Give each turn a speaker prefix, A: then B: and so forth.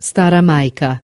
A: Stara majka.